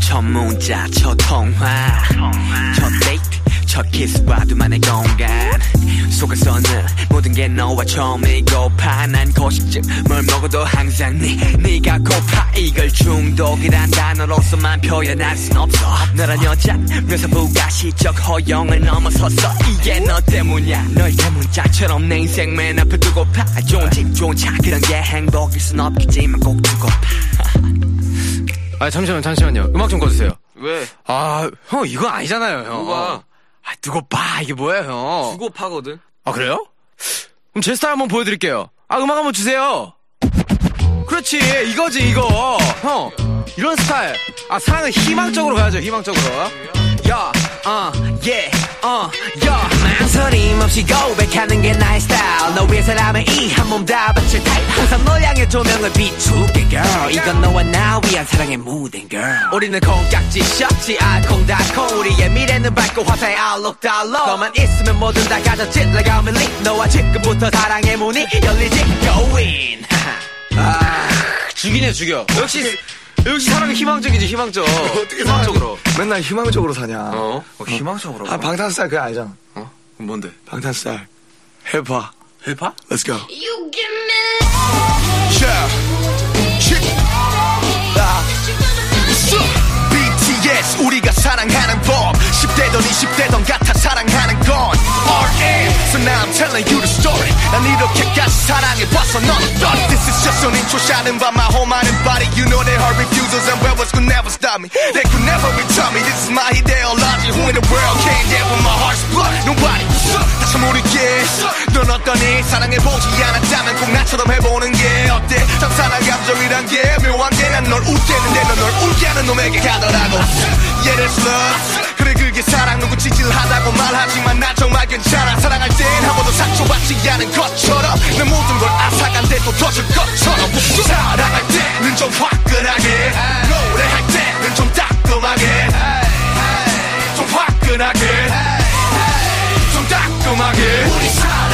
첫 문자 첫 통화. 첫 데이트 첫 키스와 둘만의 공간. 속에서는 모든 게 너와 처음이고파 난 거식증 뭘 먹어도 항상 네 네가 고파. 이걸 중독이란 단어로서만 표현할 순 없어. 너란 여자 묘사부가 시적 허용을 넘어섰어. 이게 너 때문이야. 널 대문자처럼 내 인생 맨 앞에 두고 파. 좋은 집 좋은 차. 그런 게 행복일 순 없겠지만 꼭 두고 파 아 잠시만요 잠시만요. 음악 좀 꺼주세요. 왜? 아 형 이거 아니잖아요 형. 누가? 아 두고 봐 이게 뭐예요 형? 두고 파거든. 아 그래요? 그럼 제 스타일 한번 보여드릴게요. 아 음악 한번 주세요. 그렇지 이거지 이거. 형 이런 스타일. 아 사랑은 희망적으로 가야죠 희망적으로. 야, 어, 예, 어, 야. 망설임 없이 고백하는 게 나의 스타일. 너 위해서라면 이한 몸 다 바칠 타입. 항상 널 향해 조명을 비추게 girl 이건 너와 나 위한 사랑의 무대 girl 우리는 콩깍지 셔츠 알콩달콩 우리의 미래는 밝고 화사의 달러 너만 있으면 뭐든 다 가졌지 like I'm in league 너와 지금부터 사랑의 문이 열리지 go in 아, 죽이네 죽여 역시 역시 사랑은 희망적이지 희망적 희망적으로 맨날 희망적으로 사냐. 어? 어 희망적으로 아, 방탄스타일 그거 알잖아. 어? 뭔데? 방탄스타일. 힙합. 힙합? Let's go. You give me Yeah. 20대던 같아 사랑하는 건 RM So now I'm telling you the story 난 이렇게까지 사랑해봤어 너는 thought This is just an intro shot in by my whole mind and body You know they heard refusals and rebels could never stop me They could never retard me This is my ideology Who in the world can't get with my heart's blood Nobody 다시 모르게 넌 어떠니 사랑해보지 않았다면 꼭 나처럼 해보는 게 어때 장사나 감정이란 게 묘한 게 난 널 웃게 했는데 넌널 울게 하는 놈에게 가더라고 Yeah that's love 찌질하다고 말하지만 나 정말 괜찮아. 사랑할 땐 한 번도 상처받지 않은 것처럼 내 모든 걸 앗아간데도 더줄 것처럼 사랑할 때는 좀 화끈하게 노래할 때는 좀 따끔하게 좀 화끈하게 좀 따끔하게. 우리 사랑